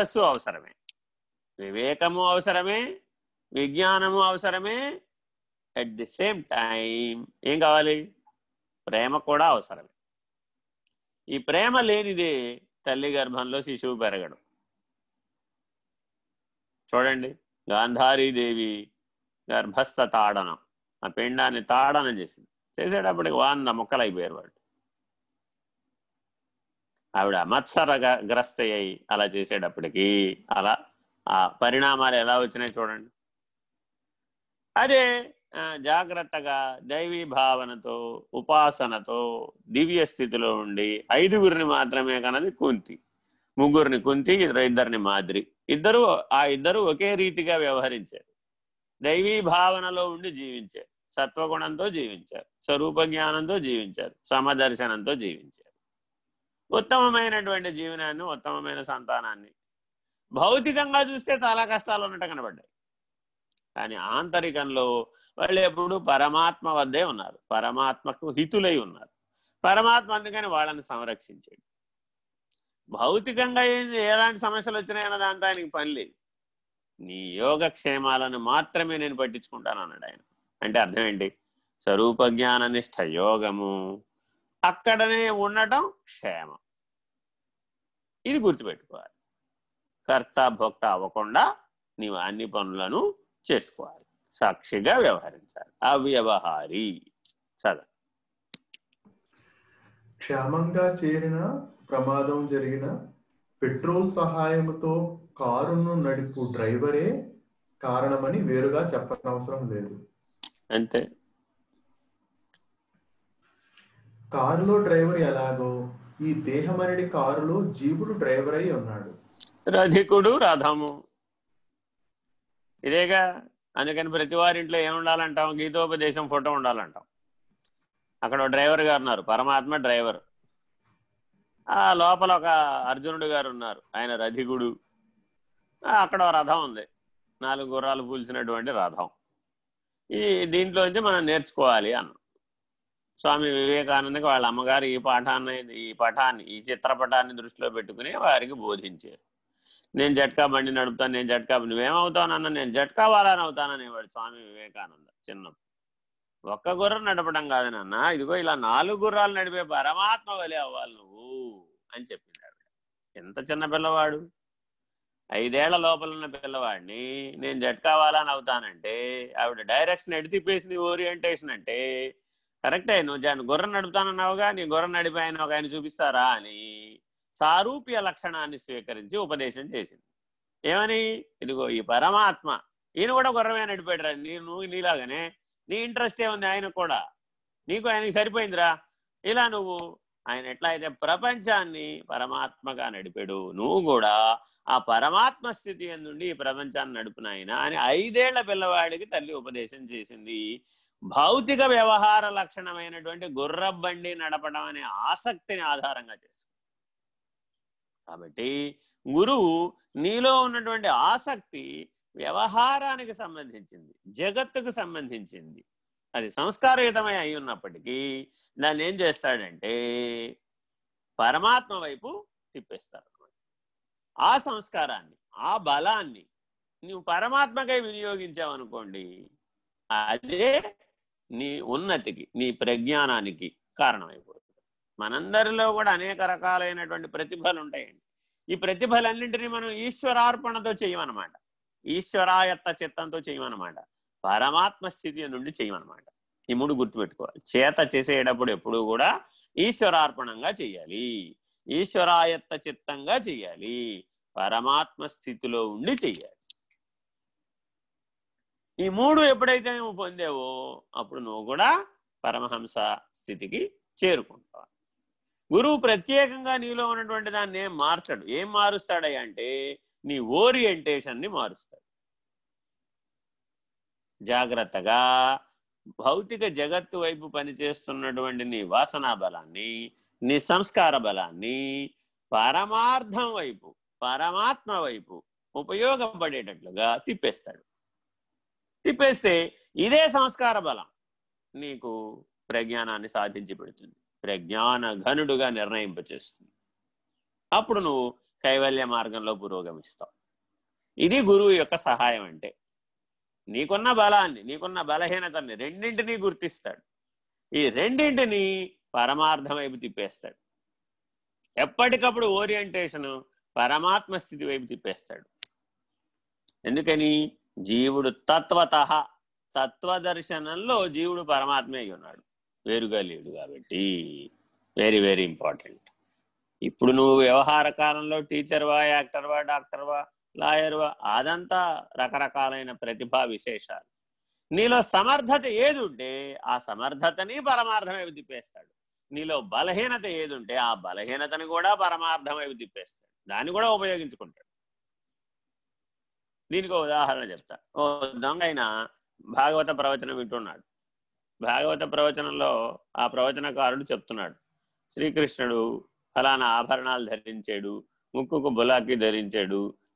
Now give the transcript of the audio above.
ఛందస్సు అవసరమే. వివేకము అవసరమే విజ్ఞానము అవసరమే అట్ ది సేమ్ టైం ఏం కావాలి? ప్రేమ కూడా అవసరమే. ఈ ప్రేమ లేనిదే తల్లి గర్భంలో శిశువు పెరగడం. చూడండి గాంధారీదేవి గర్భస్థ తాడనం. ఆ పిండాన్ని తాడనం చేసింది. చేసేటప్పటికి వంద ముక్కలైపోయారు వాడు ఆవిడ మత్సర గ్రస్త అయి అలా చేసేటప్పటికీ అలా ఆ పరిణామాలు ఎలా వచ్చినాయి చూడండి. అదే జాగ్రత్తగా దైవీ భావనతో ఉపాసనతో దివ్య స్థితిలో ఉండి ఐదుగురిని మాత్రమే కనది కుంతి. ముగ్గురిని కుంతి ఇద్దరిని మాదిరి. ఇద్దరు ఆ ఇద్దరు ఒకే రీతిగా వ్యవహరించారు. దైవీ భావనలో ఉండి జీవించారు. సత్వగుణంతో జీవించారు. స్వరూప జ్ఞానంతో జీవించారు. సమదర్శనంతో జీవించారు. ఉత్తమమైనటువంటి జీవనాన్ని ఉత్తమమైన సంతానాన్ని భౌతికంగా చూస్తే చాలా కష్టాలు ఉన్నట్టు కనబడ్డాయి. కానీ ఆంతరికంలో వాళ్ళు ఎప్పుడు పరమాత్మ వద్దే ఉన్నారు. పరమాత్మకు హితులై ఉన్నారు. పరమాత్మ అందుకని వాళ్ళని సంరక్షించాడు. భౌతికంగా ఎలాంటి సమస్యలు వచ్చినాయన్న దాంతో ఆయనకి పని లేదు. నీ యోగక్షేమాలను మాత్రమే నేను పట్టించుకుంటాను అన్నాడు ఆయన. అంటే అర్థం ఏంటి? స్వరూప జ్ఞాన నిష్ఠ యోగము. అక్కడనే ఉండటం క్షేమం. ఇది గుర్తుపెట్టుకోవాలి. కర్త భోక్త అవ్వకుండా నీవు అన్ని పనులను చేసుకోవాలి. సాక్షిగా వ్యవహరించాలి. అవ్యవహారి. చద క్షేమంగా చేరిన ప్రమాదం జరిగిన పెట్రోల్ సహాయంతో కారును నడుపు డ్రైవరే కారణమని వేరుగా చెప్పనవసరం లేదు. అంతే. కారులో డ్రైవర్ ఎలాగో ఈ దేహమనడి కారులో జీవుడు డ్రైవర్ అయి ఉన్నాడు. రధికుడు రథము ఇదేగా అందుకని ప్రతి వారింట్లో ఏముండాలంటాం? గీతోపదేశం ఫోటో ఉండాలంటాం. అక్కడ డ్రైవర్ గారు ఉన్నారు పరమాత్మ డ్రైవర్. ఆ లోపల ఒక అర్జునుడు గారు ఉన్నారు ఆయన రధికుడు. అక్కడ రథం ఉంది. నాలుగు గుర్రాలు పూల్చినటువంటి రథం. ఈ దీంట్లోంచి మనం నేర్చుకోవాలి అన్న. స్వామి వివేకానందకి వాళ్ళ అమ్మగారు ఈ పాఠాన్ని ఈ పటాన్ని ఈ చిత్రపటాన్ని దృష్టిలో పెట్టుకుని వారికి బోధించారు. నేను జట్కా బండి నడుపుతాను నేను జట్కా నువ్వేమవుతానన్నా నేను జట్కా వాళ్ళని అవుతాననేవాడు స్వామి వివేకానంద చిన్న ఒక్క గుర్రం నడపడం కాదు నాన్న. ఇదిగో ఇలా నాలుగు గుర్రాలు నడిపే పరమాత్మ వలే అవ్వాలి నువ్వు అని చెప్పింది ఆవిడ ఎంత చిన్న పిల్లవాడు? ఐదేళ్ళ లోపల ఉన్న పిల్లవాడిని నేను జట్కా వాళ్ళని అవుతానంటే ఆవిడ డైరెక్షన్ ఎడితిప్పేసింది ఓరియంటేషన్ అంటే కరెక్టే నువ్వు గుర్రం నడుపుతానన్నావుగా నీ గుర్రం నడిపి ఒక ఆయన చూపిస్తారా అని సారూప్య లక్షణాన్ని స్వీకరించి ఉపదేశం చేసింది. ఏమని? ఇదిగో ఈ పరమాత్మ ఈయన కూడా గుర్రమే నడిపాడురా నీ నువ్వు నీలాగానే నీ ఇంట్రెస్ట్ ఏముంది ఆయన కూడా? నీకు ఆయనకి సరిపోయిందిరా? ఇలా నువ్వు ఆయన ఎట్లా అయితే ప్రపంచాన్ని పరమాత్మగా నడిపాడు నువ్వు కూడా ఆ పరమాత్మ స్థితి ఎందుండి ఈ ప్రపంచాన్ని నడుపునాయన అని ఐదేళ్ళ పిల్లవాడికి తల్లి ఉపదేశం చేసింది. భౌతిక వ్యవహార లక్షణమైనటువంటి గుర్రబండి నడపడం అనే ఆసక్తిని ఆధారంగా చేసుకుంది. కాబట్టి గురువు నీలో ఉన్నటువంటి ఆసక్తి వ్యవహారానికి సంబంధించింది జగత్తుకు సంబంధించింది. అది సంస్కారయుతమై అయి ఉన్నప్పటికీ దాన్ని ఏం చేస్తాడంటే పరమాత్మ వైపు తిప్పేస్తాడు ఆ సంస్కారాన్ని ఆ బలాన్ని నువ్వు పరమాత్మకై వినియోగించావనుకోండి అదే నీ ఉన్నతికి నీ ప్రజ్ఞానానికి కారణమైపోతుంది. మనందరిలో కూడా అనేక రకాలైనటువంటి ప్రతిభలు ఉంటాయండి ఈ ప్రతిభలన్నింటినీ మనం ఈశ్వరార్పణతో చేయమన్నమాట. ఈశ్వరాయత్త చిత్తంతో చేయమన్నమాట. పరమాత్మ స్థితి నుండి చేయమన్నమాట. ఈ మూడు గుర్తుపెట్టుకోవాలి. చేత చేసేటప్పుడు ఎప్పుడు కూడా ఈశ్వరార్పణంగా చేయాలి ఈశ్వరాయత్త చిత్తంగా చెయ్యాలి. పరమాత్మ స్థితిలో ఉండి చెయ్యాలి. ఈ మూడు ఎప్పుడైతే నువ్వు పొందావో అప్పుడు నువ్వు కూడా పరమహంస స్థితికి చేరుకుంటావు. గురువు ప్రత్యేకంగా నీలో ఉన్నటువంటి దాన్ని ఏం మార్చడు ఏం మారుస్తాడయ్యా అంటే నీ ఓరియంటేషన్ని మారుస్తాడు. జాగ్రత్తగా భౌతిక జగత్తు వైపు పనిచేస్తున్నటువంటి నీ వాసనా బలాన్ని నీ సంస్కార బలాన్ని పరమార్థం వైపు పరమాత్మ వైపు ఉపయోగపడేటట్లుగా తిప్పేస్తాడు. తిప్పేస్తే ఇదే సంస్కార బలం. నీకు ప్రజ్ఞానాన్ని సాధించి పెడుతుంది. ప్రజ్ఞాన ఘనుడుగా నిర్ణయింపచేస్తుంది. అప్పుడు నువ్వు కైవల్య మార్గంలో పురోగమిస్తావు ఇది గురువు యొక్క సహాయం అంటే. నీకున్న బలాన్ని నీకున్న బలహీనతని రెండింటినీ గుర్తిస్తాడు. ఈ రెండింటిని పరమార్థం వైపు తిప్పేస్తాడు. ఎప్పటికప్పుడు ఓరియంటేషన్ పరమాత్మ స్థితి వైపు తిప్పేస్తాడు. ఎందుకని? జీవుడు తత్వత తత్వదర్శనంలో జీవుడు పరమాత్మే ఉన్నాడు. వేరుగా లేడు కాబట్టి వెరీ వెరీ ఇంపార్టెంట్ ఇప్పుడు నువ్వు వ్యవహార కాలంలో టీచర్వా యాక్టర్వా డాక్టర్వా లాయర్వా అదంతా రకరకాలైన ప్రతిభా విశేషాలు. నీలో సమర్థత ఏది ఉంటే ఆ సమర్థతని పరమార్థం తిప్పేస్తాడు నీలో బలహీనత ఏది ఉంటే ఆ బలహీనతని కూడా పరమార్థం వైపు తిప్పేస్తాడు దాన్ని కూడా ఉపయోగించుకుంటాడు. దీనికి ఒక ఉదాహరణ చెప్తా. ఓ దొంగ భాగవత ప్రవచనం వింటున్నాడు. భాగవత ప్రవచనంలో ఆ ప్రవచనకారుడు చెప్తున్నాడు. శ్రీకృష్ణుడు ఫలానా ఆభరణాలు ధరించాడు ముక్కుకు బులాకి ధరించాడు